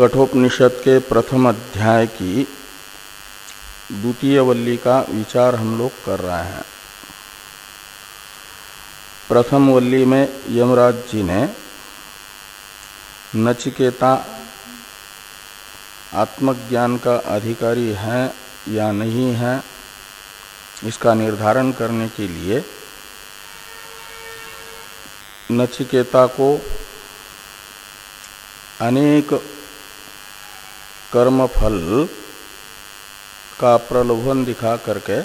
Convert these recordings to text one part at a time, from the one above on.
कठोपनिषद के प्रथम अध्याय की द्वितीय वल्ली का विचार हम लोग कर रहे हैं। प्रथम वल्ली में यमराज जी ने नचिकेता आत्मज्ञान का अधिकारी है या नहीं है, इसका निर्धारण करने के लिए नचिकेता को अनेक कर्मफल का प्रलोभन दिखा करके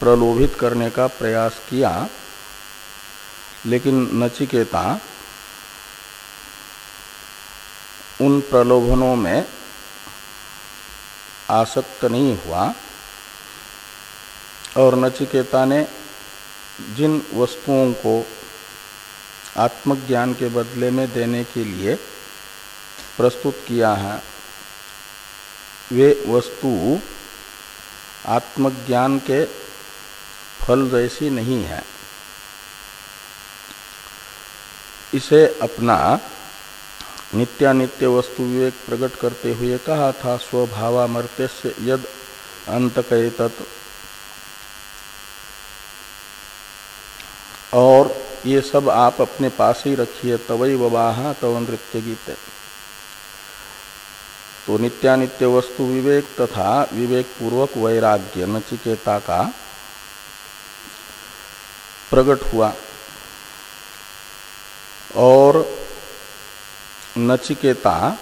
प्रलोभित करने का प्रयास किया, लेकिन नचिकेता उन प्रलोभनों में आसक्त नहीं हुआ, और नचिकेता ने जिन वस्तुओं को आत्मज्ञान के बदले में देने के लिए प्रस्तुत किया है वे वस्तु आत्मज्ञान के फल जैसी नहीं है। इसे अपना नित्यानित्य वस्तु विवेक प्रकट करते हुए कहा था स्वभावामर्त्य से यद अंत तत् और ये सब आप अपने पास ही रखिए तवई ववाह तव नृत्य गीत। तो नित्यानित्य वस्तु विवेक तथा विवेक पूर्वक वैराग्य नचिकेता का प्रकट हुआ। और नचिकेता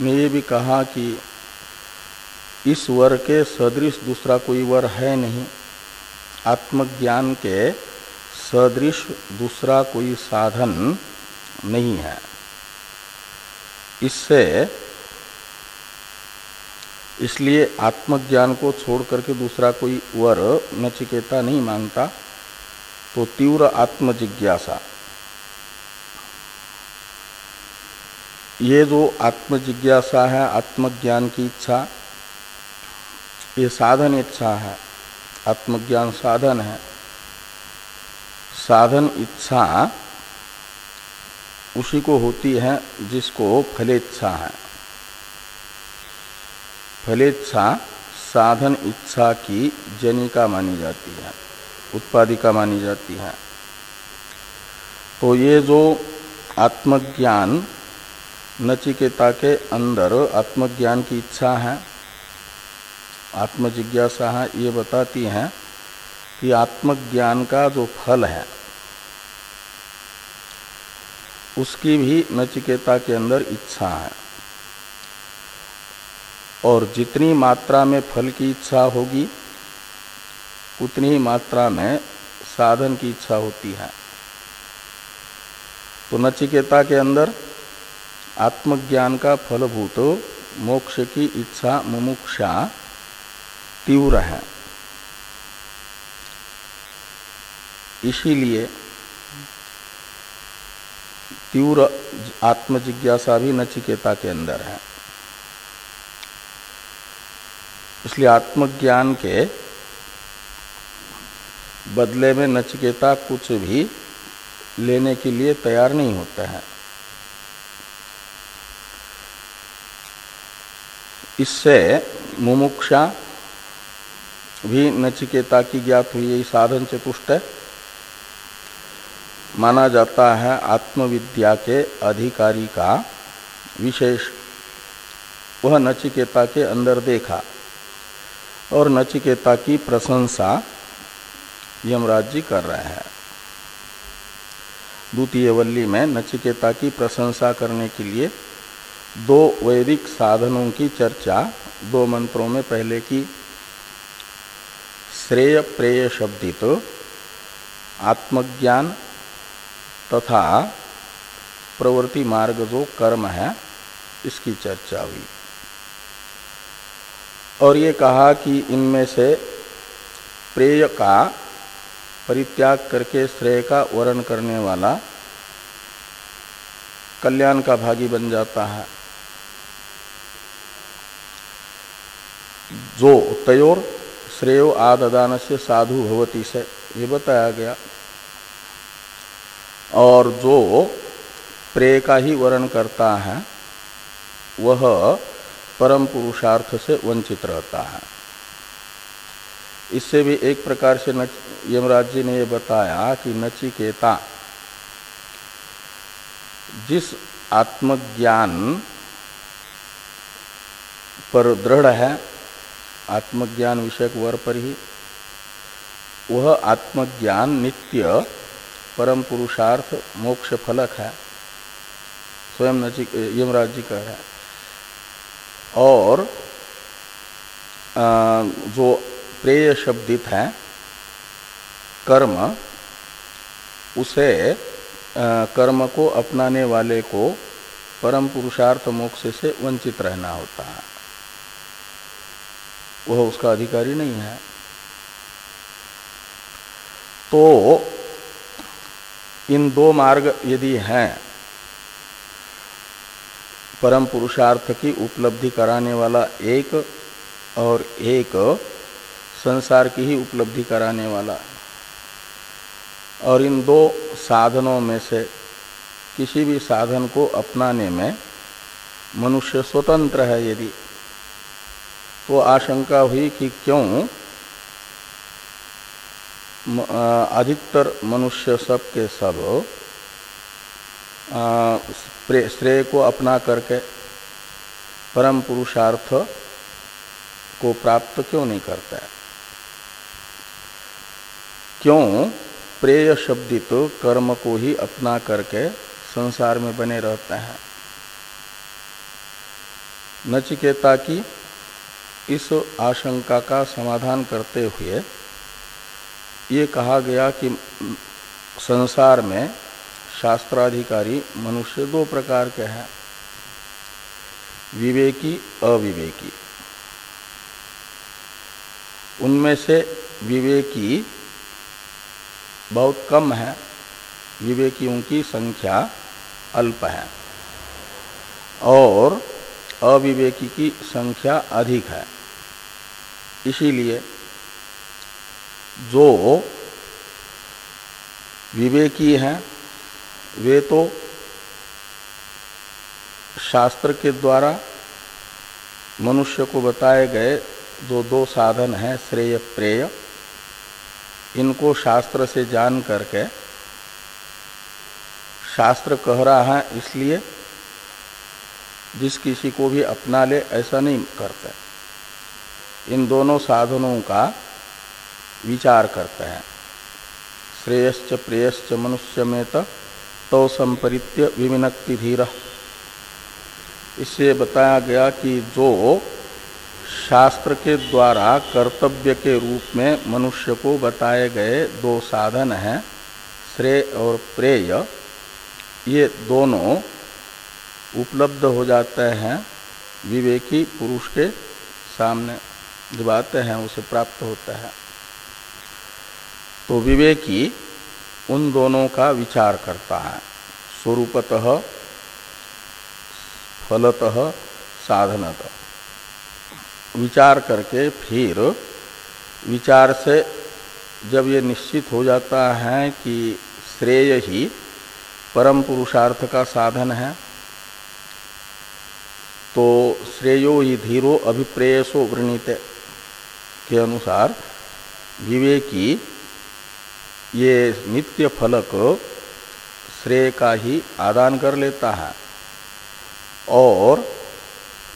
ने ये भी कहा कि इस वर के सदृश दूसरा कोई वर है नहीं। आत्मज्ञान के सदृश दूसरा कोई साधन नहीं है। इससे इसलिए आत्मज्ञान को छोड़ करके दूसरा कोई वर नचिकेता नहीं माँगता तो तीव्र आत्मजिज्ञासा। ये जो आत्मजिज्ञासा है, आत्मज्ञान की इच्छा, ये साधन इच्छा है, आत्मज्ञान साधन है। साधन इच्छा उसी को होती है जिसको फलेच्छा है। फलेच्छा साधन इच्छा की जनिका मानी जाती है, उत्पादिका मानी जाती है। तो ये जो आत्मज्ञान नचिकेता के अंदर आत्मज्ञान की इच्छा है, आत्मजिज्ञासा है, ये बताती है कि आत्मज्ञान का जो फल है, उसकी भी नचिकेता के अंदर इच्छा है। और जितनी मात्रा में फल की इच्छा होगी, उतनी ही मात्रा में साधन की इच्छा होती है। तो नचिकेता के अंदर आत्मज्ञान का फलभूत मोक्ष की इच्छा मुमुक्षा तीव्र है। इसीलिए तीव्र आत्मजिज्ञासा भी नचिकेता के अंदर है। इसलिए आत्मज्ञान के बदले में नचिकेता कुछ भी लेने के लिए तैयार नहीं होता है। इससे मुमुक्षा भी नचिकेता की ज्ञात हुई यही साधन चतुष्ट माना जाता है आत्मविद्या के अधिकारी का विशेष। वह नचिकेता के अंदर देखा। और नचिकेता की प्रशंसा यमराज जी कर रहे हैं। द्वितीय वल्ली में नचिकेता की प्रशंसा करने के लिए दो वैदिक साधनों की चर्चा दो मंत्रों में पहले की। श्रेय प्रेय शब्दित, आत्मज्ञान तथा प्रवृत्ति मार्ग जो कर्म है, इसकी चर्चा हुई। और ये कहा कि इनमें से प्रेय का परित्याग करके श्रेय का वर्ण करने वाला कल्याण का भागी बन जाता है। जो तयोर श्रेयो आददान से साधु भवती से, ये बताया गया। और जो प्रेय का ही वर्ण करता है, वह परम पुरुषार्थ से वंचित रहता है। इससे भी एक प्रकार से नच, यमराज जी ने यह बताया कि नचिकेता, जिस आत्मज्ञान पर दृढ़ है, आत्मज्ञान विषयक वर पर ही, वह आत्मज्ञान नित्य परम पुरुषार्थ मोक्ष फलक है, स्वयं नचिक, यमराज जी कह रहे हैं। और जो प्रेय शब्दित है, कर्म, उसे कर्म को अपनाने वाले को परम पुरुषार्थ मोक्ष से वंचित रहना होता है। वह उसका अधिकारी नहीं है। तो इन दो मार्ग यदि हैं परम पुरुषार्थ की उपलब्धि कराने वाला एक और एक संसार की ही उपलब्धि कराने वाला। और इन दो साधनों में से किसी भी साधन को अपनाने में मनुष्य स्वतंत्र है यदि तो आशंका हुई कि क्यों अधिकतर मनुष्य सब के सब श्रेय को अपना करके परम पुरुषार्थ को प्राप्त क्यों नहीं करता है? क्यों प्रेय शब्दित कर्म को ही अपना करके संसार में बने रहते हैं? नचिकेता की इस आशंका का समाधान करते हुए ये कहा गया कि संसार में शास्त्राधिकारी मनुष्य दो प्रकार के हैं। विवेकी, अविवेकी। उनमें से विवेकी बहुत कम है, विवेकियों की संख्या अल्प है। और अविवेकी की संख्या अधिक है। इसीलिए जो विवेकी हैं वे तो शास्त्र के द्वारा मनुष्य को बताए गए जो दो साधन हैं, श्रेय, प्रेय, इनको शास्त्र से जान करके शास्त्र कह रहा है, इसलिए जिस किसी को भी अपना ले, ऐसा नहीं करते। इन दोनों साधनों का विचार करते हैं। श्रेयश्च प्रेयश्च मनुष्य में तो संपरित्य विमिनक्ति धीर इससे बताया गया कि जो शास्त्र के द्वारा कर्तव्य के रूप में मनुष्य को बताए गए दो साधन हैं, श्रेय और प्रेय, ये दोनों उपलब्ध हो जाते हैं विवेकी पुरुष के सामने। जब आते हैं, उसे प्राप्त होता है। तो विवेकी उन दोनों का विचार करता है। स्वरूपतः, फलतः, साधनतः। विचार करके फिर विचार से जब ये निश्चित हो जाता है कि श्रेय ही परम पुरुषार्थ का साधन है तो श्रेयो ही धीरो अभिप्रेयसो वृणीत। के अनुसार विवेकी ये नित्य फलक श्रेय का ही आदान कर लेता है और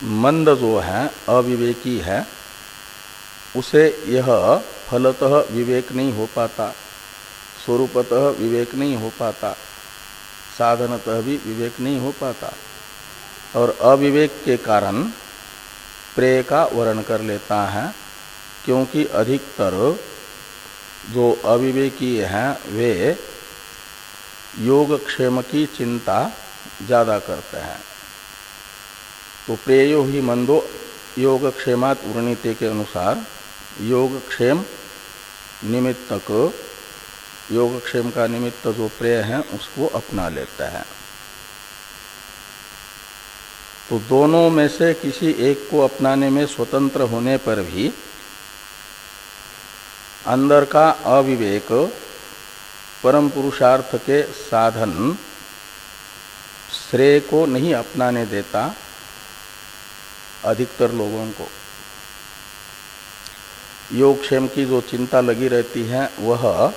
मंद जो है, अविवेकी है, उसे यह फलतः विवेक नहीं हो पाता, स्वरूपतः विवेक नहीं हो पाता, साधनतः भी विवेक नहीं हो पाता, और अविवेक के कारण प्रेय का वर्ण कर लेता है, क्योंकि अधिकतर जो अविवेकी हैं, वे योगक्षेम की चिंता ज़्यादा करते हैं। तो प्रेयो ही मंदो योगक्षेमात वर्णित के अनुसार योग योगक्षेम निमित्तक, योगक्षेम का निमित्त जो प्रेय है, उसको अपना लेता है। तो दोनों में से किसी एक को अपनाने में स्वतंत्र होने पर भी अंदर का अविवेक, परम पुरुषार्थ के साधन, श्रेय को नहीं अपनाने देता अधिकतर लोगों को। योगक्षेम की जो चिंता लगी रहती है, वह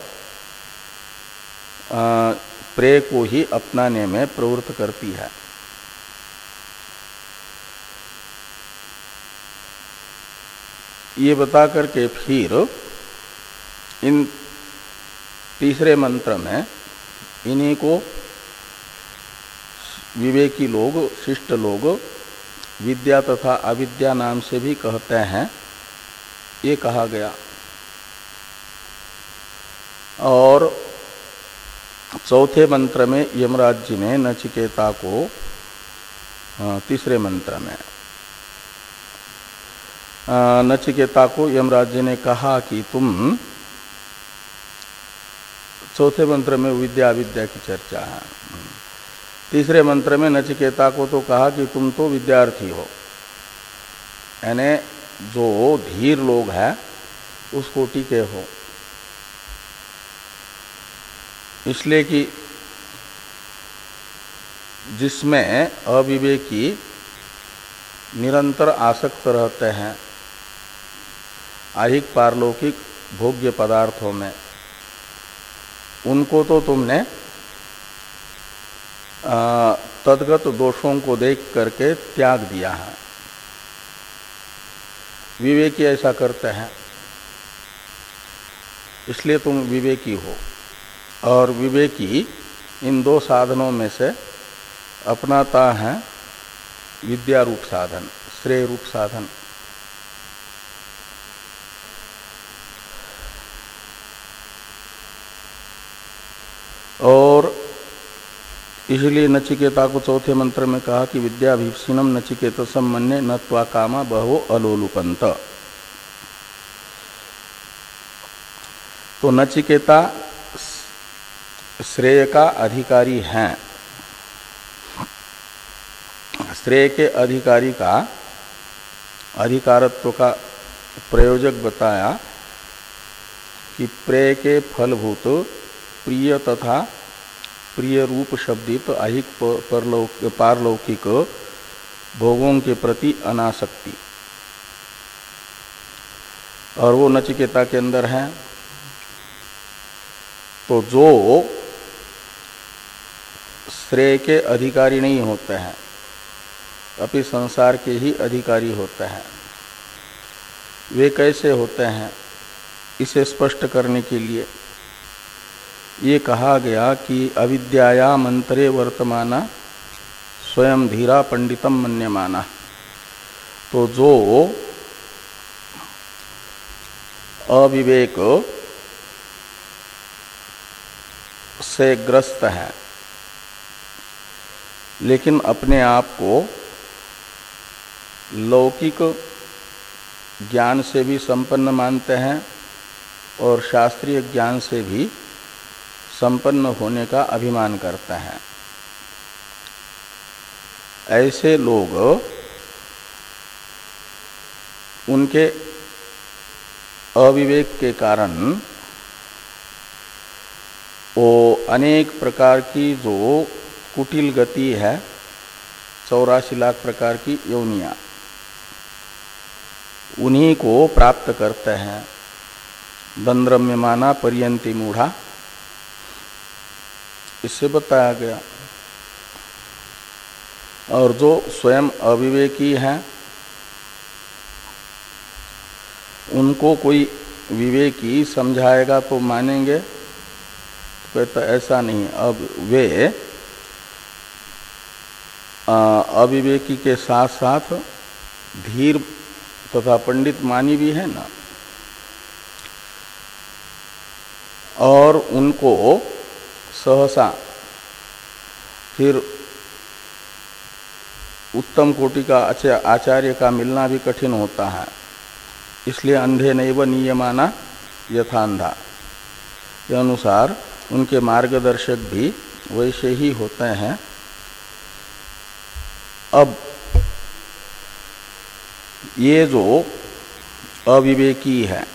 प्रे को ही अपनाने में प्रवृत्त करती है। ये बता करके फिर इन तीसरे मंत्र में इन्हीं को विवेकी लोग, शिष्ट लोग, विद्या तथा अविद्या नाम से भी कहते हैं। ये कहा गया। और चौथे मंत्र में यमराज जी ने नचिकेता को तीसरे मंत्र में नचिकेता को यमराज जी ने कहा कि तुम चौथे मंत्र में विद्या विद्या की चर्चा है। तीसरे मंत्र में नचिकेता को तो कहा कि तुम तो विद्यार्थी हो। यानी जो धीर लोग हैं उस कोटि के हो। इसलिए कि जिसमें अविवेकी निरंतर आसक्त रहते हैं अधिक पारलौकिक भोग्य पदार्थों में। उनको तो तुमने तदगत दोषों को देख करके त्याग दिया है। विवेकी ऐसा करते हैं। इसलिए तुम विवेकी हो। और विवेकी इन दो साधनों में से अपनाता है विद्या रूप साधन, श्रेय रूप साधन। और इसलिए नचिकेता को चौथे मंत्र में कहा कि विद्याभिषीनम नचिकेत सम्मन्य न कामा बहो अलोलुपंत तो नचिकेता श्रेय का अधिकारी हैं। श्रेय के अधिकारी का अधिकारत्व का प्रयोजक बताया कि प्रेय के फलभूत प्रिय तथा प्रिय रूप शब्दित अहिक पारलौकिक भोगों के प्रति अनासक्ति। और वो नचिकेता के अंदर है। तो जो श्रेय के अधिकारी नहीं होते हैं अभी संसार के ही अधिकारी होते हैं। वे कैसे होते हैं, इसे स्पष्ट करने के लिए ये कहा गया कि अविद्याया मंत्रे वर्तमाना स्वयं धीरा पंडितम मन्यमाना। तो जो अविवेक से ग्रस्त है, लेकिन अपने आप को लौकिक ज्ञान से भी संपन्न मानते हैं और शास्त्रीय ज्ञान से भी संपन्न होने का अभिमान करते हैं। ऐसे लोग उनके अविवेक के कारण वो अनेक प्रकार की जो कुटिल गति है, चौरासी लाख प्रकार की योनिया, उन्हीं को प्राप्त करते हैं। दंद्रम्यमाना पर्यंती मूढ़ा इससे बताया गया। और जो स्वयं अविवेकी हैं, उनको कोई विवेकी समझाएगा तो मानेंगे। तो ऐसा नहीं अब वे अविवेकी के साथ साथ धीर तथा पंडित मानी भी है ना। और उनको सहसा फिर उत्तम कोटि का आचार्य का मिलना भी कठिन होता है। इसलिए अंधे नहीं नैव नियमाना यथांधा। के अनुसार उनके मार्गदर्शक भी वैसे ही होते हैं। अब ये जो अविवेकी है,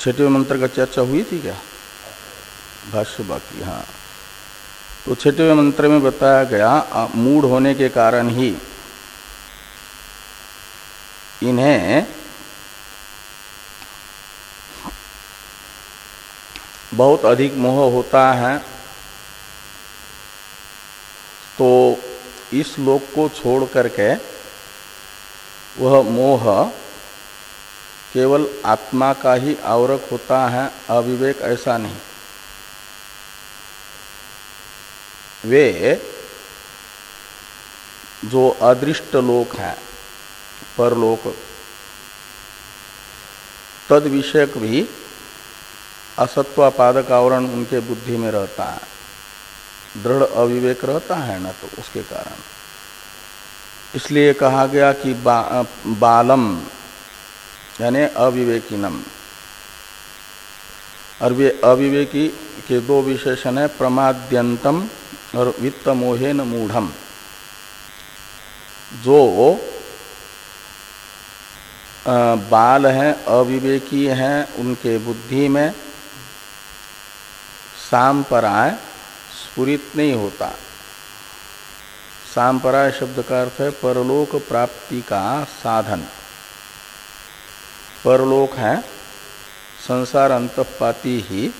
छठवें मंत्र का चर्चा हुई थी क्या? भाष्य बाकी हाँ। तो छठवें मंत्र में बताया गया मूड होने के कारण ही इन्हें बहुत अधिक मोह होता है। तो इस लोक को छोड़ करके वह मोह केवल आत्मा का ही आवरक होता है, अविवेक ऐसा नहीं। वे जो अदृष्ट लोक है परलोक तद विषयक भी असत्वापादक आवरण उनके बुद्धि में रहता है। दृढ़ अविवेक रहता है ना तो उसके कारण। इसलिए कहा गया कि बा, बालम यानी अविवेकिनम। और वे अविवेकी के दो विशेषण है प्रमाद्यंतम और वित्त मोहेन मूढ़म। जो बाल हैं, अविवेकी हैं, उनके बुद्धि में सांपराय स्फुरित नहीं होता। सांपराय शब्द का अर्थ है परलोक प्राप्ति का साधन। परलोक है, संसार अंतपाती ही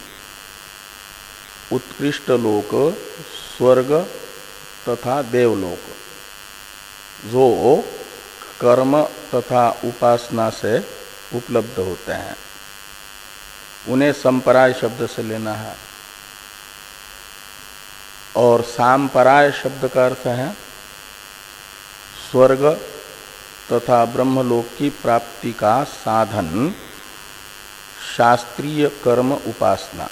उत्कृष्ट लोक स्वर्ग तथा देवलोक, जो कर्म तथा उपासना से उपलब्ध होते हैं। उन्हें संपराय शब्द से लेना है। और सांपराय शब्द का अर्थ है, स्वर्ग तथा ब्रह्मलोक की प्राप्ति का साधन, शास्त्रीय कर्म उपासना।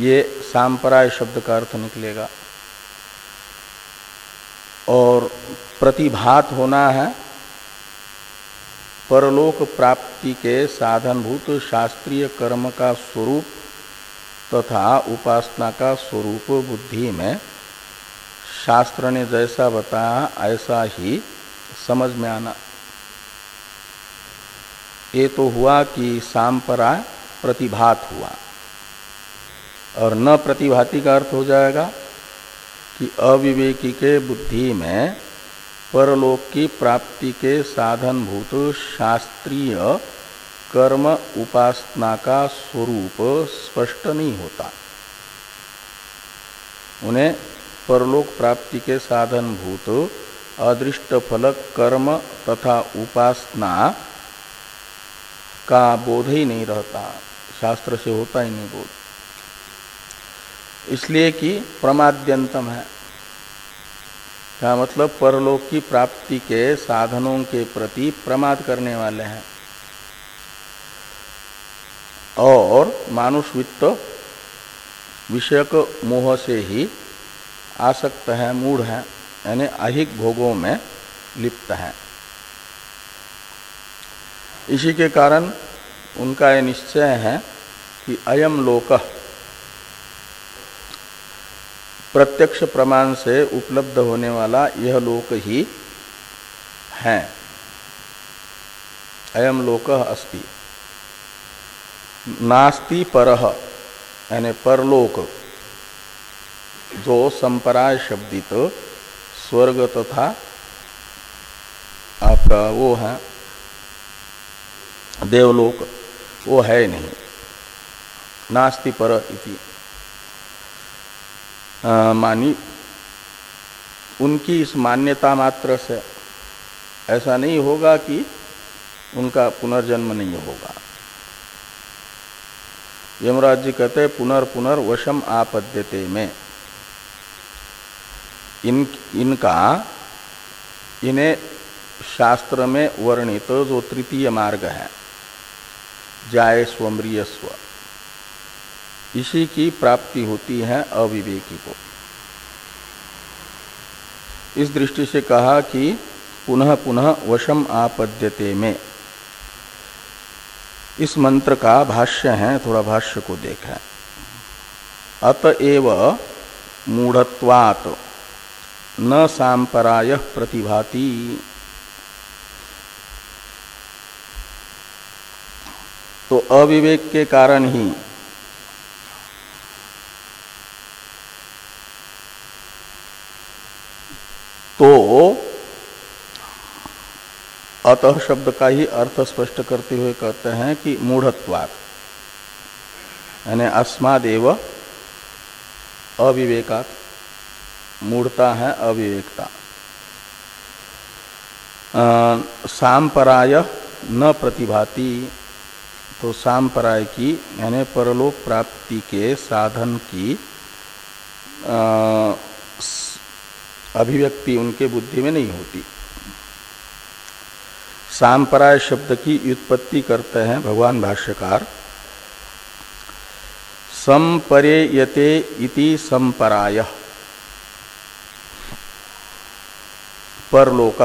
ये सांपराय शब्द का अर्थ निकलेगा। और प्रतिभात होना है, परलोक प्राप्ति के साधनभूत शास्त्रीय कर्म का स्वरूप तथा उपासना का स्वरूप बुद्धि में, शास्त्र ने जैसा बताया, ऐसा ही समझ में आना। ये तो हुआ कि सांपरा प्रतिभात हुआ। और न प्रतिभाति का अर्थ हो जाएगा कि अविवेकी के बुद्धि में परलोक की प्राप्ति के साधन भूत शास्त्रीय कर्म उपासना का स्वरूप स्पष्ट नहीं होता। उन्हें परलोक प्राप्ति के साधन भूत अदृष्ट फलक कर्म तथा उपासना का बोध ही नहीं रहता। शास्त्र से होता ही नहीं बोध। इसलिए कि प्रमाद्यंतम है। क्या मतलब परलोक की प्राप्ति के साधनों के प्रति प्रमाद करने वाले हैं। और मानुष वित्त विषयक मोह से ही आसक्त है, मूढ़ है, यानी अहिक भोगों में लिप्त है। इसी के कारण उनका यह निश्चय है कि अयम लोक प्रत्यक्ष प्रमाण से उपलब्ध होने वाला यह लोक ही है। अयम लोक अस्ति। नास्ति पर, यानी परलोक, जो संपराय शब्दित स्वर्ग तथा आपका वो है, देवलोक, वो है नहीं। नास्ति पर इति। मानी उनकी इस मान्यता मात्र से ऐसा नहीं होगा कि उनका पुनर्जन्म नहीं होगा। यमराज जी कहते हैं पुनर्पुनर वशम आपद्यते में। इन, इनका, इन्हें शास्त्र में वर्णित जो तृतीय मार्ग है, जाय स्वमृय स्व इसी की प्राप्ति होती है अविवेकी को। इस दृष्टि से कहा कि पुनः पुनः वशम आपद्यते में। इस मंत्र का भाष्य है, थोड़ा भाष्य को देखें। अतएव मूढ़त्वात्, न सांपराय प्रतिभाति। तो अविवेक के कारण ही तो अतः शब्द का ही अर्थ स्पष्ट करते हुए कहते हैं कि मूढ़त्वात्। यानी अस्मादेव अविवेकात। मूढ़ता है अविवेकता। सांपराय न प्रतिभाति। तो सांपराय की, यानी परलोक प्राप्ति के साधन की अभिव्यक्ति उनके बुद्धि में नहीं होती। सांपराय शब्द की व्युत्पत्ति करते हैं भगवान भाष्यकार। संपरेयते इति संपराय। परलोक।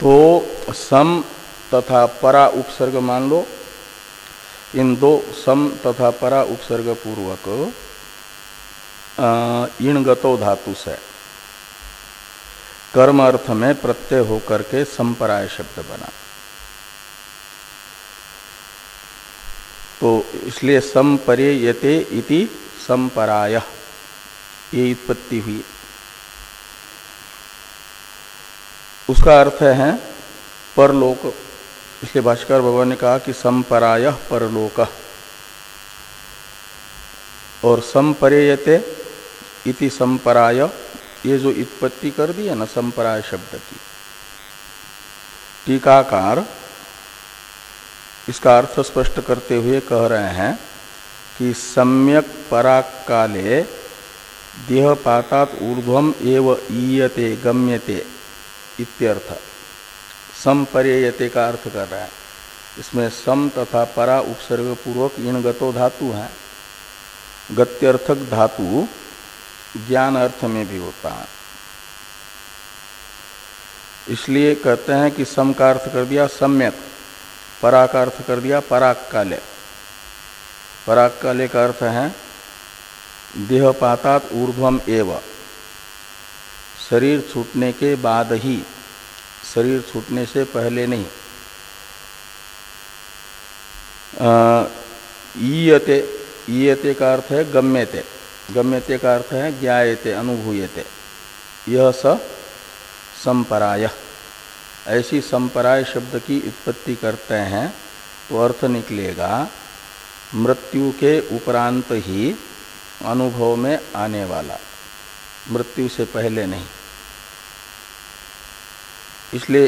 तो सम तथा परा उपसर्ग मान लो। इन दो सम तथा परा उपसर्ग पूर्वक इणगतो धातु से। कर्म अर्थ में प्रत्यय होकर के संपराय शब्द बना। तो इसलिए संपरे यते इति संपराय। ये उत्पत्ति हुई। उसका अर्थ है परलोक। इसलिए भाष्कर भगवान ने कहा कि संपराय परलोक। और संपरेयते इति संपराय, ये जो उत्पत्ति कर दी है ना, संपराय शब्द की। टीकाकार इसका अर्थ स्पष्ट करते हुए कह रहे हैं कि सम्यक पराक काले देहपातात ऊर्ध्वम एव ईयते, गम्यते इत्यर्थ। समपर्ययते का अर्थ कर रहा है। इसमें सम तथा परा उपसर्ग पूर्वक इन गतो धातु है। गत्यर्थक धातु ज्ञान अर्थ में भी होता है। इसलिए कहते हैं कि सम का अर्थ कर दिया सम्यक, परा का अर्थ कर दिया पराक काले पराक काले का अर्थ है देहपातात ऊर्ध्वम एव, शरीर छूटने के बाद ही शरीर छूटने से पहले नहीं। ईयते ईयते का अर्थ है गम्यते। गम्यते का अर्थ है ज्ञाते अनुभूयते। यह स संपराय। ऐसी संपराय शब्द की उत्पत्ति करते हैं तो अर्थ निकलेगा, मृत्यु के उपरांत ही अनुभव में आने वाला। मृत्यु से पहले नहीं। इसलिए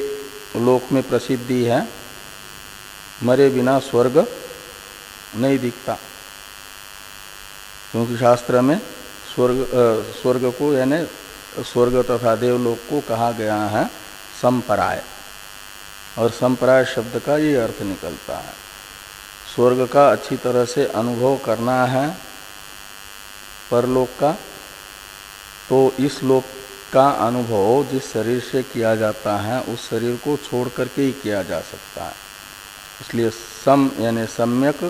लोक में प्रसिद्धि है। मरे बिना स्वर्ग नहीं दिखता। क्योंकि शास्त्र में स्वर्ग स्वर्ग को यानी स्वर्ग तथा देवलोक को कहा गया है संपराय। और संपराय शब्द का ये अर्थ निकलता है। स्वर्ग का अच्छी तरह से अनुभव करना है परलोक का तो इस लोक का अनुभव जिस शरीर से किया जाता है, उस शरीर को छोड़ करके ही किया जा सकता है। इसलिए सम यानी सम्यक,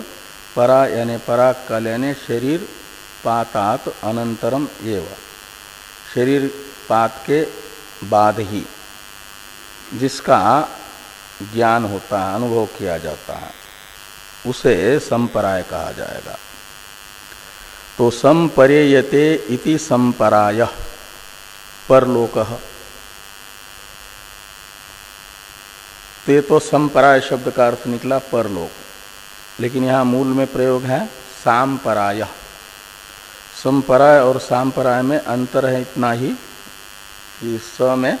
परा यानी पराग काल यानी शरीर पातात अनंतरम एव। शरीर पात के बाद ही जिसका ज्ञान होता है, अनुभव किया जाता है, उसे संपराय कहा जाएगा। तो संपरेयते इति संपराय। परलोक। ते तो संपराय शब्द का अर्थ निकला परलोक। लेकिन यहाँ मूल में प्रयोग है सांपराय। संपराय और सांपराय में अंतर है इतना ही कि स में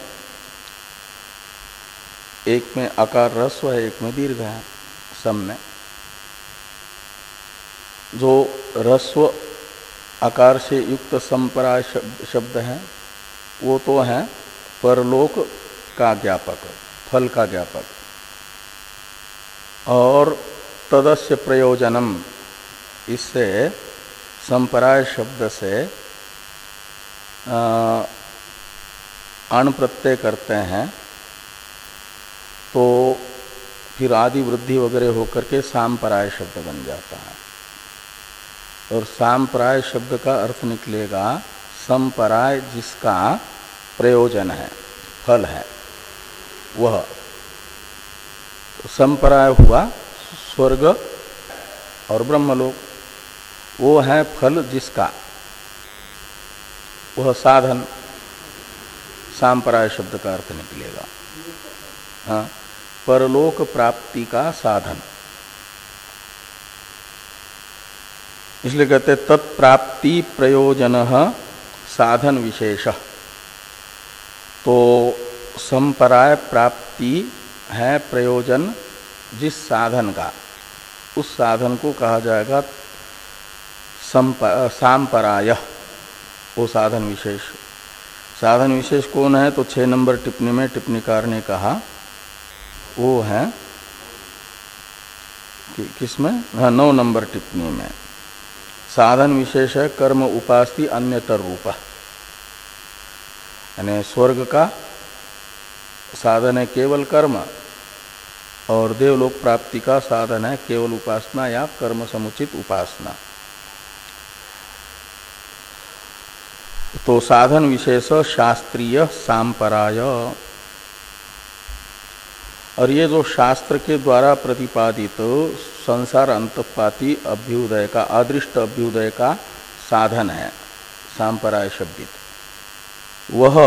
एक में आकार रस्व है एक में दीर्घ है सम में। जो रस्व आकार से युक्त संपराय शब्द है वो तो है परलोक का ज्ञापक, फल का ज्ञापक। और तदस्य प्रयोजनम, इससे संपराय शब्द से अण प्रत्यय करते हैं तो फिर आदि वृद्धि वगैरह होकर के सामपराय शब्द बन जाता है। और सामपराय शब्द का अर्थ निकलेगा संपराय जिसका प्रयोजन है, फल है, वह तो संपराय हुआ स्वर्ग और ब्रह्मलोक। वो है फल जिसका, वह साधन, सांपराय शब्द का अर्थ निकलेगा। हाँ परलोक प्राप्ति का साधन। इसलिए कहते तत्प्राप्ति प्रयोजन साधन विशेष। तो संपराय प्राप्ति है प्रयोजन जिस साधन का। उस साधन को कहा जाएगा सांपराय। वो साधन विशेष। साधन विशेष कौन है? तो छः नंबर टिप्पणी में टिप्पणीकार ने कहा वो है कि, किसमें? हाँ नौ नंबर टिप्पणी में। साधन विशेष है, कर्म उपास्ति अन्यतर रूप। यानी स्वर्ग का साधन है केवल कर्म, और देवलोक प्राप्ति का साधन है केवल उपासना या कर्म समुचित उपासना। तो साधन विशेष शास्त्रीय सांपराय। और ये जो शास्त्र के द्वारा प्रतिपादित संसार अंतपाती अभ्युदय का, अदृष्ट अभ्युदय का साधन है सांपराय शब्दित। वह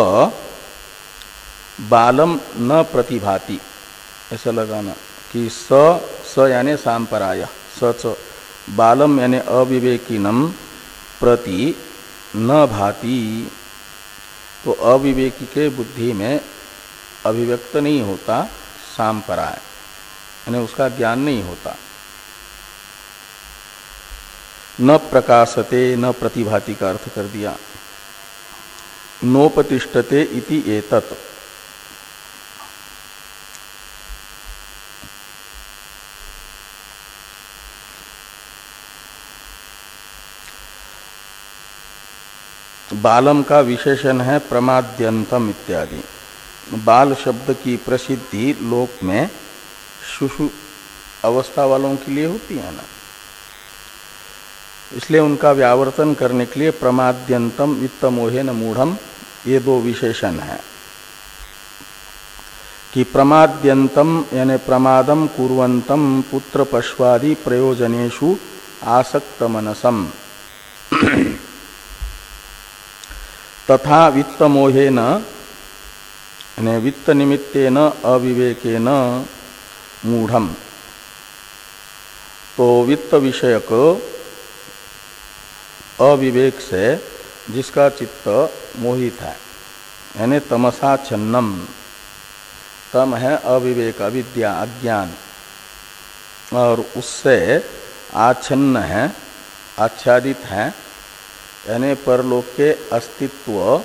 बालम न प्रतिभाति, ऐसा लगाना कि स स यानी सांपराय सच बालम यानी अविवेकीनम प्रति न भाति। तो अविवेकी के बुद्धि में अभिव्यक्त नहीं होता सांपराय यानी उसका ज्ञान नहीं होता। न प्रकाशते, न प्रतिभाति का अर्थ कर दिया। नोपतिष्ठते इति एतत्। बालम का विशेषण है प्रमाद्यंतम इत्यादि। बाल शब्द की प्रसिद्धि लोक में शुशु अवस्था वालों के लिए होती है ना। इसलिए उनका व्यावर्तन करने के लिए प्रमाद्यंतम वित्त मोहेन मूढ़म ये दो विशेषण है। कि प्रमाद्यंतम यानी प्रमादम कुरंतम पुत्र पश्वादि प्रयोजनेशु आसक्त मनसम। तथा वित्त मोहेन वित्त निमित्तेन अविवेकेन मूढ़ तो वित्त विषयक अविवेक से जिसका चित्त मोहित है, यानी तमसा छन्नम। तम है अविवेक, अविद्या, अज्ञान। और उससे आच्छन्न है, आच्छादित है, यानी परलोक के अस्तित्व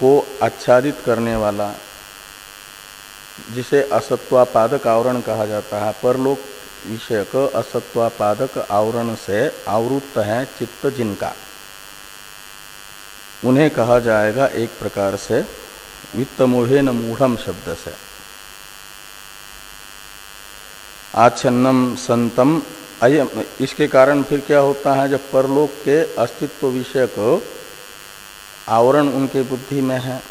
को आच्छादित करने वाला, जिसे असत्वापादक आवरण कहा जाता है। परलोक विषयक असत्वापादक आवरण से आवृत्त है चित्त जिनका। उन्हें कहा जाएगा एक प्रकार से वित्त मोहे न मूढ़ शब्द से। आच्छन्नम संतम, अयम, इसके कारण फिर क्या होता है, जब परलोक के अस्तित्व विषयक आवरण उनके बुद्धि में है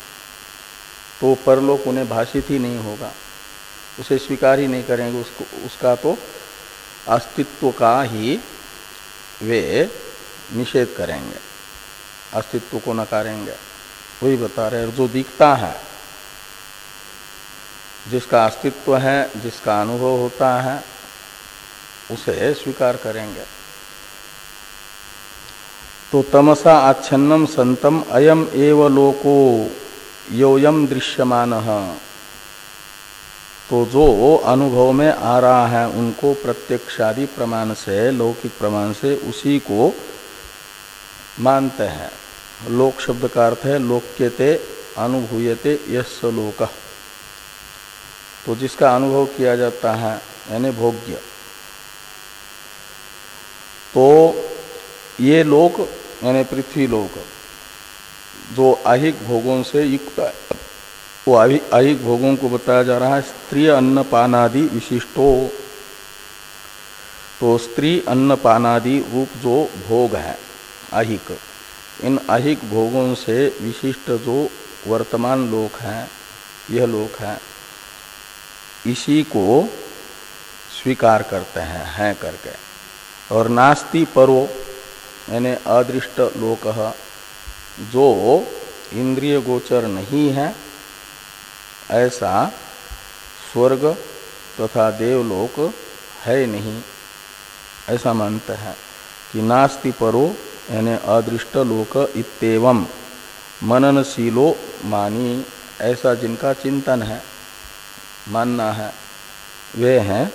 तो परलोक उन्हें भाषित ही नहीं होगा। उसे स्वीकार ही नहीं करेंगे, उसको, उसका तो अस्तित्व का ही वे निषेध करेंगे। अस्तित्व को नकारेंगे। वही बता रहे जो दिखता है, जिसका अस्तित्व है, जिसका अनुभव होता है, उसे स्वीकार करेंगे। तो तमसा आच्छन्नम संतम अयम एव लोको योयम दृश्यमान। तो जो अनुभव में आ रहा है, उनको प्रत्यक्षादि प्रमाण से, लौकिक प्रमाण से उसी को मानते हैं। लोक शब्द का अर्थ है लोक्यते, अनुभूयते यश लोक। तो जिसका अनुभव किया जाता है, यानी भोग्य। तो ये लोक यानी पृथ्वी लोक। जो अहिक भोगों से युक्त वो अहिक भोगों को बताया जा रहा है, स्त्री अन्न पानादि विशिष्टो। तो स्त्री अन्न पानादि रूप जो भोग है, अहिक, इन अहिक भोगों से विशिष्ट जो वर्तमान लोक है, यह लोक है, इसी को स्वीकार करते हैं हैं करके। और नास्ति परो यानी अदृष्ट लोक। जो इंद्रिय गोचर नहीं है, ऐसा स्वर्ग तथा देवलोक है नहीं। ऐसा मानते हैं कि नास्ति परो, यानी अदृष्ट लोक इतम मननशीलो मानी, ऐसा जिनका चिंतन है, मानना है, वे हैं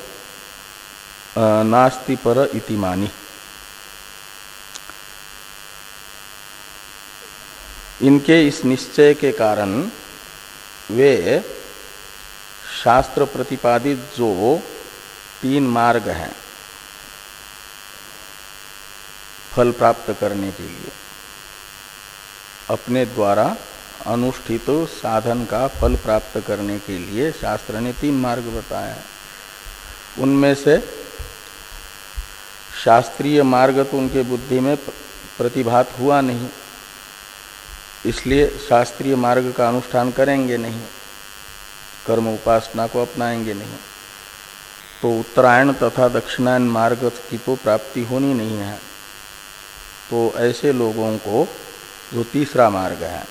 नास्ति पर इति मानी। इनके इस निश्चय के कारण वे शास्त्र प्रतिपादित जो तीन मार्ग हैं, फल प्राप्त करने के लिए। अपने द्वारा अनुष्ठित साधन का फल प्राप्त करने के लिए शास्त्र ने तीन मार्ग बताए हैं। उनमें से शास्त्रीय मार्ग तो उनके बुद्धि में प्रतिभात हुआ नहीं। इसलिए शास्त्रीय मार्ग का अनुष्ठान करेंगे नहीं, कर्म उपासना को अपनाएँगे नहीं तो उत्तरायण तथा दक्षिणायन मार्ग की तो प्राप्ति होनी नहीं है। तो ऐसे लोगों को जो तीसरा मार्ग है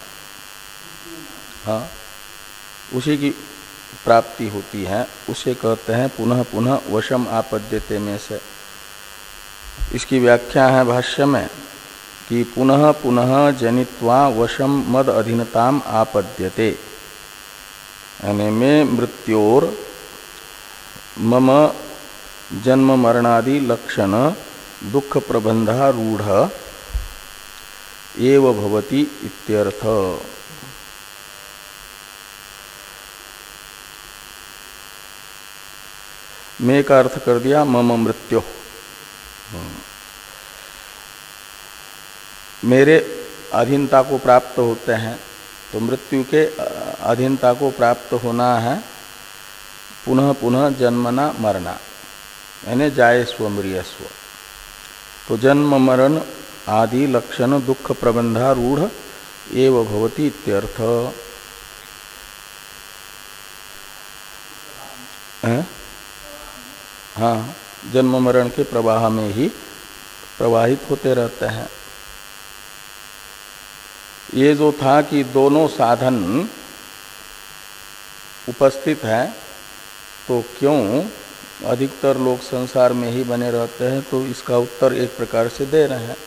हाँ उसी की प्राप्ति होती है, उसे कहते हैं पुनः पुनः वशम आपद्यते में से। इसकी व्याख्या है भाष्य में। कि पुनः पुनः जनित्वा वशम मद अधीनताम आपद्यते। यानी में मृत्योर मम जन्म मरणादि लक्षण दुख प्रबंधारूढ़ एव भवति इत्यर्थ। मे का अर्थ कर दिया, मम मृत्यु। मेरे अधीनता को प्राप्त होते हैं तो मृत्यु के अधीनता को प्राप्त होना है। पुनः पुनः जन्मना मरना। यानी जाय स्व मृियस्व तो जन्म, मरण आदि लक्षण, दुख प्रबंधारूढ़ एव भवती इत्यर्थ। हाँ जन्म, मरण के प्रवाह में ही प्रवाहित होते रहते हैं। ये जो था कि दोनों साधन उपस्थित हैं तो क्यों अधिकतर लोग संसार में ही बने रहते हैं तो इसका उत्तर एक प्रकार से दे रहे हैं।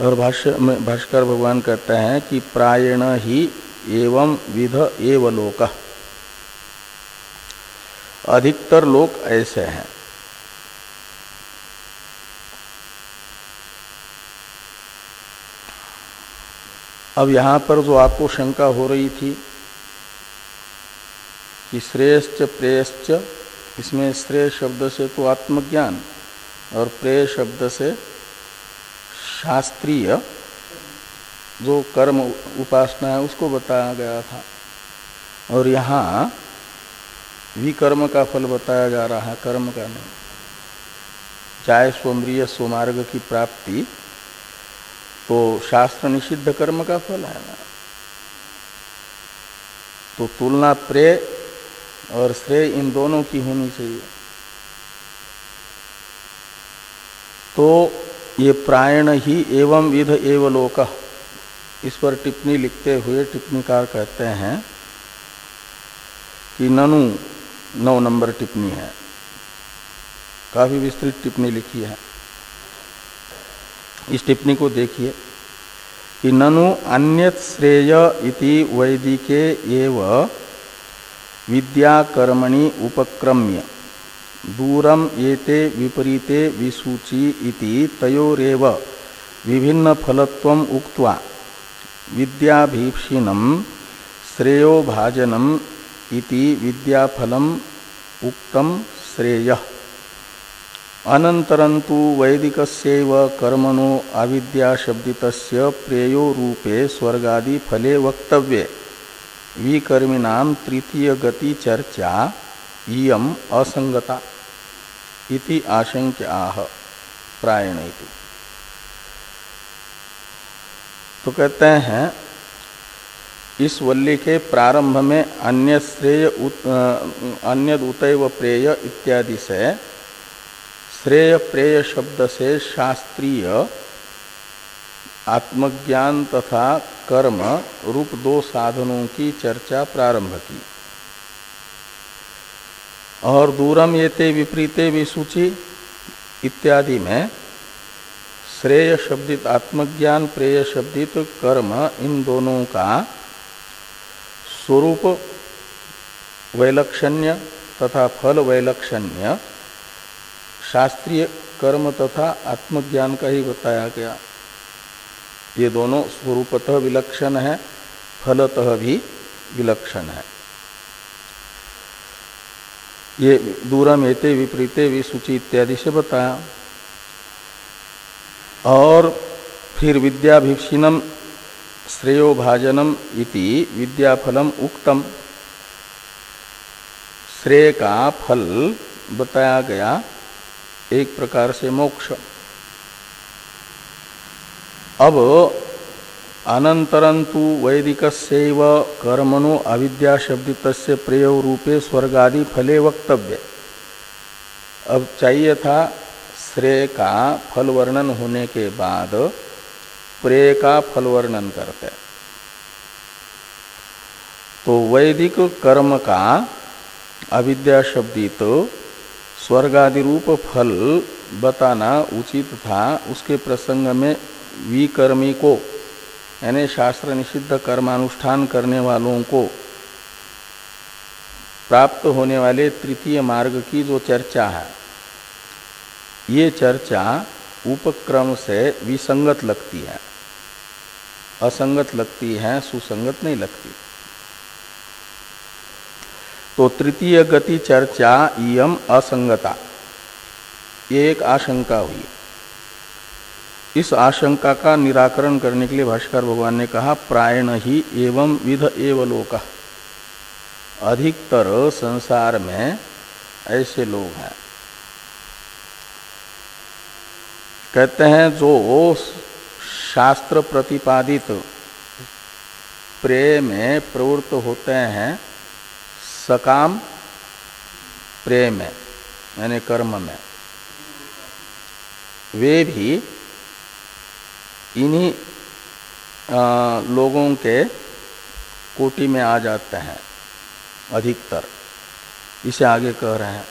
और भाष्य में भाष्कर भगवान कहते हैं कि प्रायण ही एवं विध एवलोक। अधिकतर लोग ऐसे हैं। अब यहाँ पर जो आपको शंका हो रही थी कि श्रेष्ठ प्रेयश्च इसमें श्रेय शब्द से तो आत्मज्ञान और प्रेय शब्द से शास्त्रीय जो कर्म उपासना है, उसको बताया गया था। और यहाँ विकर्म का फल बताया जा रहा है, कर्म का नहीं। चाहे स्वमृय स्वमार्ग की प्राप्ति तो शास्त्र निषिद्ध कर्म का फल है ना। तो तुलना प्रेय और श्रेय इन दोनों की होनी चाहिए। तो ये प्रायण ही एवं विध एव लोक, इस पर टिप्पणी लिखते हुए टिप्पणीकार कहते हैं कि ननु नौ नंबर टिप्पणी है। काफ़ी विस्तृत टिप्पणी लिखी है। इस टिप्पणी को देखिए कि ननु अन्यत श्रेय इति वैदिके एव विद्याकर्मणि उपक्रम्य दूरम एते विपरीते विसूची इति तयोरेव विभिन्न फलत्वम उक्त्वा विद्याभीप्सिनम श्रेयो भाजनम इति विद्याफलम उक्तम श्रेय अनंतरंतु वैदिकस्यैव कर्मणो अविद्या शब्दितस्य प्रेयो रूपे स्वर्गादि फले वक्तव्ये। विकर्मिनाम तृतीय गति चर्चा इयम असंगता इति आशंक्य आह प्रायण तो कहते हैं, इस वल्ली के प्रारंभ में अन्य श्रेय अन्य उतव प्रेय इत्यादि से श्रेय प्रेय शब्द से शास्त्रीय आत्मज्ञान तथा कर्म रूप दो साधनों की चर्चा प्रारंभ की। और दूरम ये ते विपरीते विसूचि इत्यादि में श्रेय शब्दित आत्मज्ञान प्रेय शब्दित कर्म, इन दोनों का स्वरूप वैलक्षण्य तथा फल वैलक्षण्य शास्त्रीय कर्म तथा आत्मज्ञान का ही बताया गया। ये दोनों स्वरूपतः विलक्षण है, फलतः भी विलक्षण है। ये दूरम एते विपरीते, विसूचि इत्यादि से बताया। और फिर विद्याभिषिनम श्रेयो भाजनम इति विद्याफलम उक्तम। श्रेय का फल बताया गया। एक प्रकार से मोक्ष। अब अनंतरंतु वैदिक कर्मणो अविद्या शब्दित प्रेय रूपे स्वर्गादि फले वक्तव्य। अब चाहिए था श्रेय का फल वर्णन होने के बाद प्रेय का फल वर्णन करते। तो वैदिक कर्म का अविद्या शब्दित तो स्वर्गादि रूप फल बताना उचित था। उसके प्रसंग में विकर्मी को, यानी शास्त्र निषिद्ध कर्मानुष्ठान करने वालों को, प्राप्त होने वाले तृतीय मार्ग की जो चर्चा है, ये चर्चा उपक्रम से विसंगत लगती है। असंगत लगती है, सुसंगत नहीं लगती। तो तृतीय गति चर्चा इम असंगता। ये एक आशंका हुई। इस आशंका का निराकरण करने के लिए भाष्कर भगवान ने कहा, प्रायण ही एवं विध एवलोक अधिकतर संसार में ऐसे लोग हैं। कहते हैं, जो शास्त्र प्रतिपादित प्रेय में प्रवृत्त होते हैं सकाम, प्रेम में यानी कर्म में। वे भी इन्हीं लोगों के कोटि में आ जाते हैं, अधिकतर। इसे आगे कह रहे हैं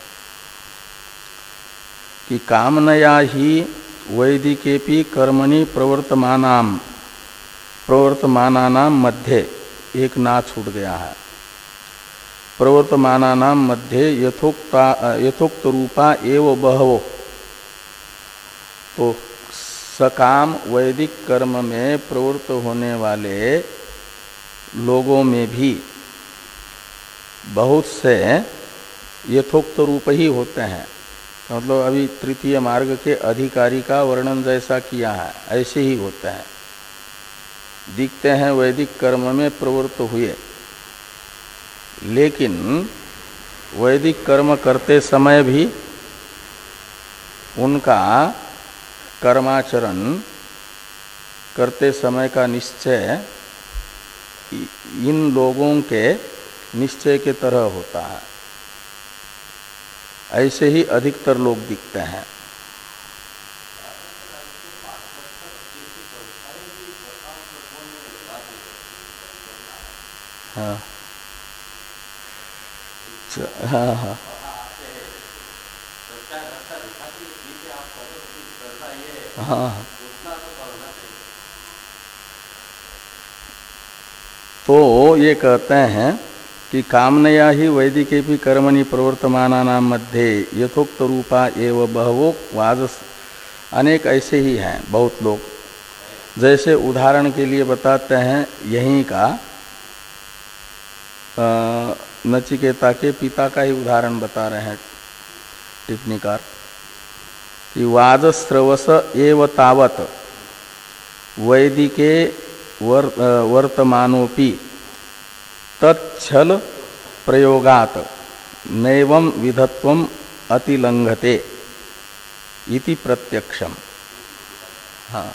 कि कामनया ही वैदिकेपि कर्मणि प्रवर्तमान प्रवर्तमानानाम मध्य एक ना छूट गया है। प्रवर्तमानानाम मध्य यथोक्ता यथोक्त रूपा एव बहवो। तो सकाम वैदिक कर्म में प्रवृत्त होने वाले लोगों में भी बहुत से यथोक्त रूप ही होते हैं। मतलब अभी तृतीय मार्ग के अधिकारी का वर्णन जैसा किया है, ऐसे ही होते हैं। दिखते हैं वैदिक कर्म में प्रवृत्त हुए। लेकिन वैदिक कर्म करते समय भी उनका कर्माचरण करते समय का निश्चय इन लोगों के निश्चय के तरह होता है। ऐसे ही अधिकतर लोग दिखते हैं। हाँ। हाँ हाँ हाँ तो ये कहते हैं कि कामनया ही वैदिके भी कर्मणि प्रवर्तमान मध्य यथोक्त रूपा एवं बहवो वाद अनेक ऐसे ही हैं, बहुत लोग। जैसे उदाहरण के लिए बताते हैं, यहीं का नचिकेता के पिता का ही उदाहरण बता रहे हैं टिप्पणीकार कि वादस्रवस एव तावत वैदिके वर्, वर्तमानोपि तत्ल प्रयोगात नैवम विधत्व अतिलंघते इति प्रत्यक्षम। हाँ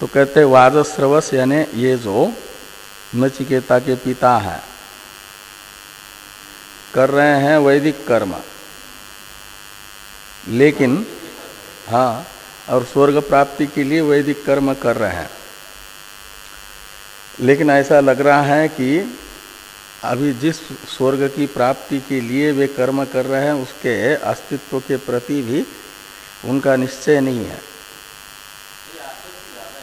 तो कहते वादस्रवस यानी ये जो नचिकेता के पिता हैं कर रहे हैं वैदिक कर्म। लेकिन हाँ और स्वर्ग प्राप्ति के लिए वैदिक कर्म कर रहे हैं। लेकिन ऐसा लग रहा है कि अभी जिस स्वर्ग की प्राप्ति के लिए वे कर्म कर रहे हैं, उसके अस्तित्व के प्रति भी उनका निश्चय नहीं है।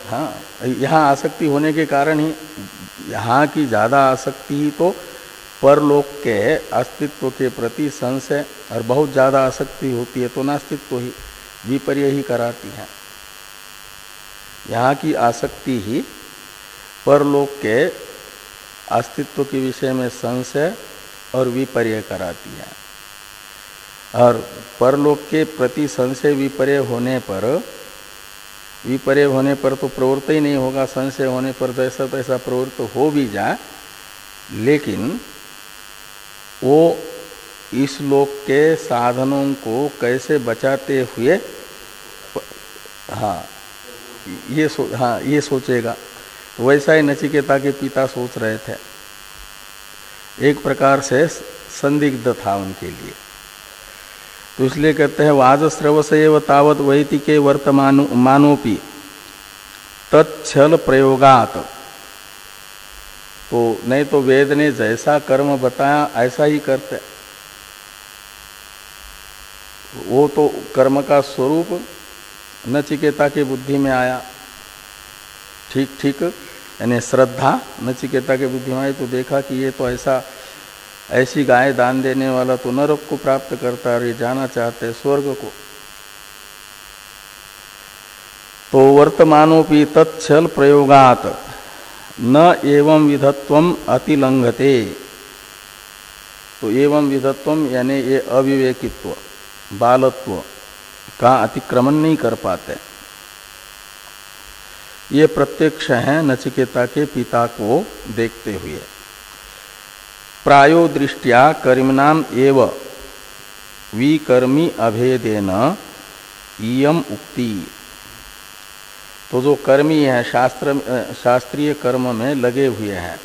हाँ यहाँ आसक्ति होने के कारण ही, यहाँ की ज़्यादा आसक्ति ही तो परलोक के अस्तित्व के प्रति संशय और बहुत ज़्यादा आसक्ति होती है तो नास्तित्व ही विपर्य ही कराती है। यहाँ की आसक्ति ही परलोक के अस्तित्व के विषय में संशय और विपर्य कराती है। और परलोक के प्रति संशय विपर्य होने पर, विपर्य होने पर तो प्रवृत्त ही नहीं होगा, संशय होने पर जैसा तैसा प्रवृत्त हो भी जाए, लेकिन वो इस लोक के साधनों को कैसे बचाते हुए हाँ ये सो हाँ ये सोचेगा। वैसा ही नचिकेता के पिता सोच रहे थे। एक प्रकार से संदिग्ध था उनके लिए। तो इसलिए कहते हैं वाजस्रवस एव तावत वैति के वर्तमान, मानोपी तत्ल प्रयोगात। तो नहीं तो वेद ने जैसा कर्म बताया, ऐसा ही करते। वो तो कर्म का स्वरूप नचिकेता के बुद्धि में आया। ठीक ठीक, यानी श्रद्धा नचिकेता के बुद्धि में आई तो देखा कि ये तो ऐसा, ऐसी गाय दान देने वाला तो नरक को प्राप्त करता है ये जाना चाहते है स्वर्ग को। तो वर्तमानोपि तत्ल प्रयोगात न एवं विधत्व अतिलंघते तो एवं विधत्व यानी ये अविवेकित्व, बालत्व का अतिक्रमण नहीं कर पाते। ये प्रत्यक्ष है नचिकेता के पिता को देखते हुए। प्रायो दृष्टिया कर्मिनाम एव विकर्मी अभेदेन इयम उक्ति। तो जो कर्मी हैं, शास्त्र शास्त्रीय कर्म में लगे हुए हैं,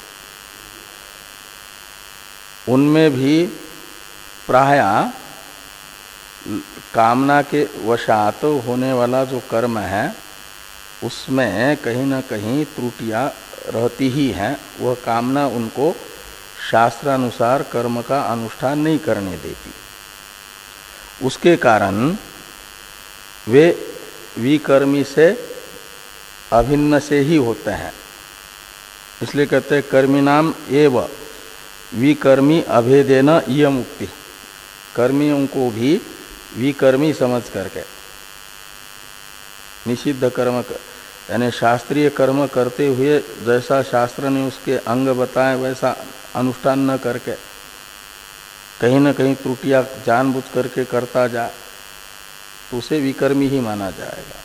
उनमें भी प्राय कामना के वशात होने वाला जो कर्म है, उसमें कहीं ना कहीं त्रुटियाँ रहती ही हैं। वह कामना उनको शास्त्रानुसार कर्म का अनुष्ठान नहीं करने देती। उसके कारण वे विकर्मी से अभिन्न से ही होते हैं। इसलिए कहते हैं कर्मी नाम एव विकर्मी अभेदेन यह मुक्ति कर्मियों को भी विकर्मी समझ करके। निषिद्ध कर्म कर, यानी शास्त्रीय कर्म करते हुए जैसा शास्त्र ने उसके अंग बताए वैसा अनुष्ठान न करके कहीं न कहीं त्रुटियाँ जानबूझ करके करता जा तो उसे विकर्मी ही माना जाएगा।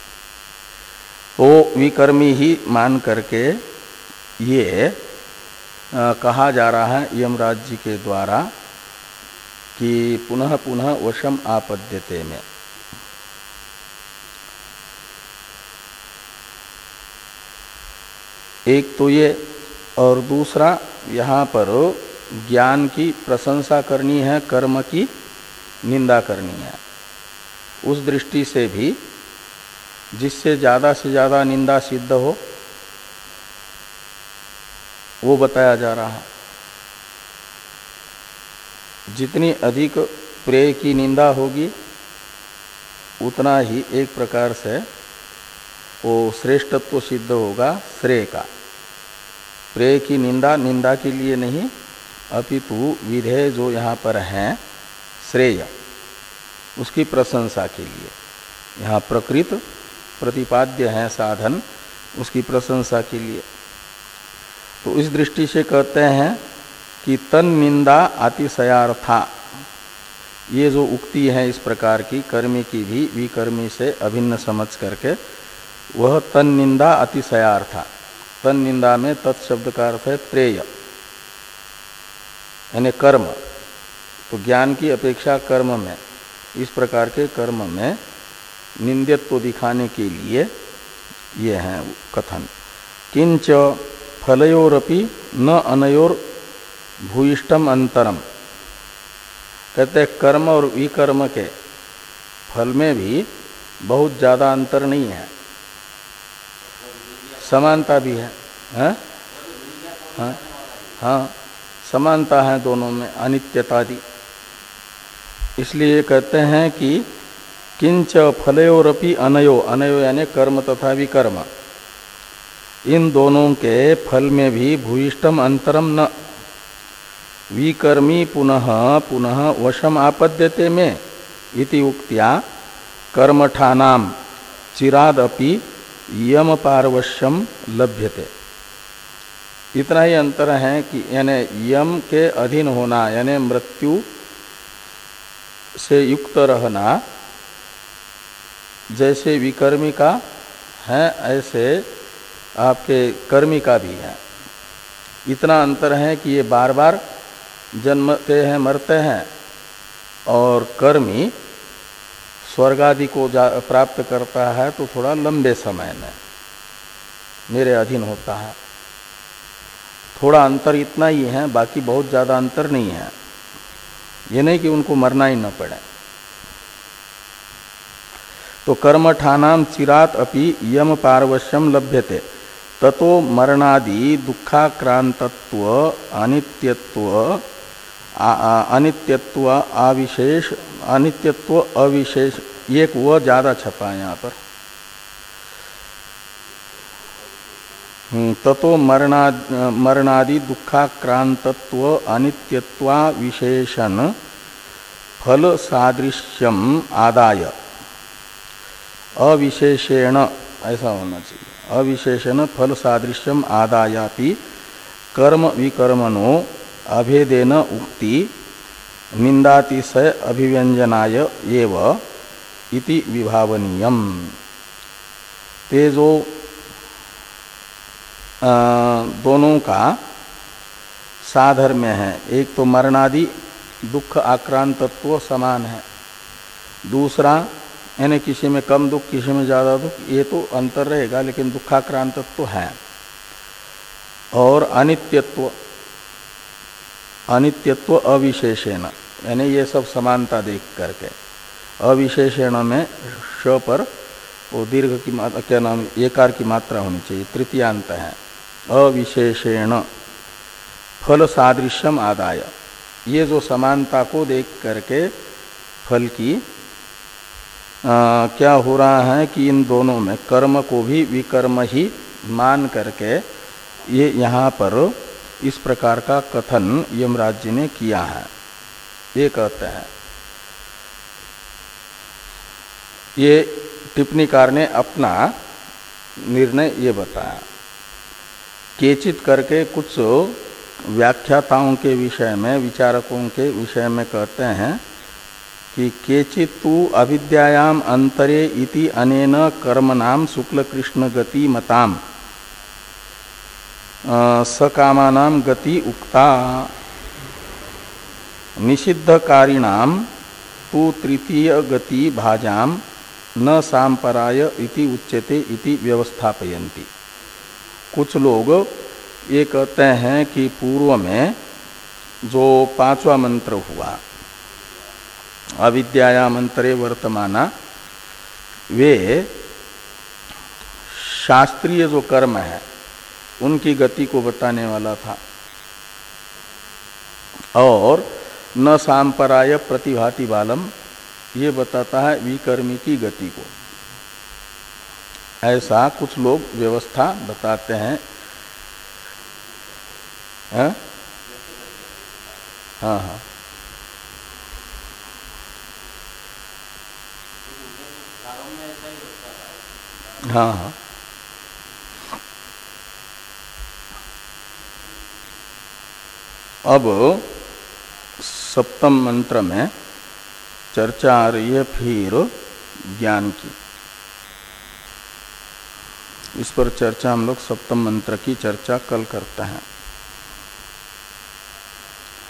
तो विकर्मी ही मान करके ये आ, कहा जा रहा है यमराज जी के द्वारा कि पुनः पुनः वशम आपद्यते में। एक तो ये और दूसरा यहाँ पर ज्ञान की प्रशंसा करनी है कर्म की निंदा करनी है। उस दृष्टि से भी जिससे ज़्यादा से ज़्यादा निंदा सिद्ध हो, वो बताया जा रहा है। जितनी अधिक प्रेय की निंदा होगी, उतना ही एक प्रकार से वो श्रेष्ठत्व सिद्ध होगा, श्रेय का। प्रेय की निंदा निंदा के लिए नहीं, अपितु विधेय जो यहाँ पर हैं, श्रेय, उसकी प्रशंसा के लिए। यहाँ प्रकृत प्रतिपाद्य है साधन उसकी प्रशंसा के लिए। तो इस दृष्टि से कहते हैं कि तन निंदा अतिशयार्था, ये जो उक्ति है इस प्रकार की, कर्मी की भी विकर्मी से अभिन्न समझ करके, वह तन निंदा अतिशयार्था। तन निंदा में तत्शब्द का अर्थ है त्रेय, यानी कर्म। तो ज्ञान की अपेक्षा कर्म में, इस प्रकार के कर्म में निंद्यत्व दिखाने के लिए ये है कथन। किंच फलयोरपि न अनयोर भूयिष्टम अंतरम। कहते कर्म और विकर्म के फल में भी बहुत ज़्यादा अंतर नहीं है। समानता भी है, है? हाँ हाँ समानता है दोनों में अनित्यतादि। इसलिए कहते हैं कि किंच फलयोरपि अनयो अनयो यानी कर्म तथा विकर्म। इन दोनों के फल में भी भूयिष्ठम अंतरम न। विकर्मी पुनः पुनः वशम आपद्यते में, इति उक्त्या कर्मठानाम। चिरादपि यम पारवश्यम लभ्यते। इतना ही अंतर है कि यानी यम के अधीन होना, यानी मृत्यु से युक्त रहना जैसे विकर्मी का है, ऐसे आपके कर्मी का भी है। इतना अंतर है कि ये बार बार जन्मते हैं, मरते हैं और कर्मी स्वर्ग आदि को प्राप्त करता है तो थोड़ा लंबे समय में मेरे अधीन होता है। थोड़ा अंतर इतना ही है, बाकी बहुत ज़्यादा अंतर नहीं है। ये नहीं कि उनको मरना ही न पड़े। तो कर्मठानाम चिरात अपि यम पारवश्यम लभ्यते। ततो मरणादि दुखाक्रांतत्व अनित्यत्व अनित्यत्व अविशेष अनित्यत्व अविशेष एक वह ज़्यादा छपा है यहाँ पर। हम्म, ततो मरणा मरणादि दुखाक्रांतत्व अनित्यत्वा विशेषण फल सादृश्यम आदाय। अविशेषेण, ऐसा होना चाहिए। अविशेषण फल सादृश्यम आदायापि, कर्म विकर्मणो अभेदेन उक्ति निंदातिशय अभिव्यंजनाय एव इति विभावनीयम। तेजो दोनों का साधर्म्य है। एक तो मरणादि, दुख, आक्रांत तत्व समान है। दूसरा यानी किसी में कम दुख, किसी में ज़्यादा दुख, ये तो अंतर रहेगा, लेकिन दुखाक्रांत तत्व है। और अनित्यत्व अनित्यत्व अविशेषण, यानी ये सब समानता देख करके। अविशेषण में श पर वो दीर्घ की मात्रा क्या नाम, एकार की मात्रा होनी चाहिए, तृतीयांत है। अविशेषण, फल सादृश्यम आदाय। ये जो समानता को देख करके फल की आ, क्या हो रहा है कि इन दोनों में कर्म को भी विकर्म ही मान करके ये यहाँ पर इस प्रकार का कथन यमराज जी ने किया है। ये कहते हैं। ये टिप्पणीकार ने अपना निर्णय ये बताया। केचित करके कुछ व्याख्याताओं के विषय में विचारकों के विषय में कहते हैं कि केचित तु अविद्यायाम अंतरे इति अनेन कर्म नाम शुक्ल कृष्ण गति मताम सकामानाम गति उक्ता। निषिद्धकारिणाम तु तृतीय गति भाजाम न सांपराय इति उच्यते इति व्यवस्थापयन्ति। कुछ लोग ये कहते हैं कि पूर्व में जो पांचवा मंत्र हुआ अविद्या मंत्रे वर्तमाना। वे शास्त्रीय जो कर्म है, उनकी गति को बताने वाला था। और न सांपराय प्रतिभाति बालम, ये बताता है विकर्मी की गति को। ऐसा कुछ लोग व्यवस्था बताते हैं। हाँ? हाँ हाँ। हाँ हाँ। अब सप्तम मंत्र में चर्चा आ रही है फिर ज्ञान की। इस पर चर्चा हम लोग सप्तम मंत्र की चर्चा कल करते हैं।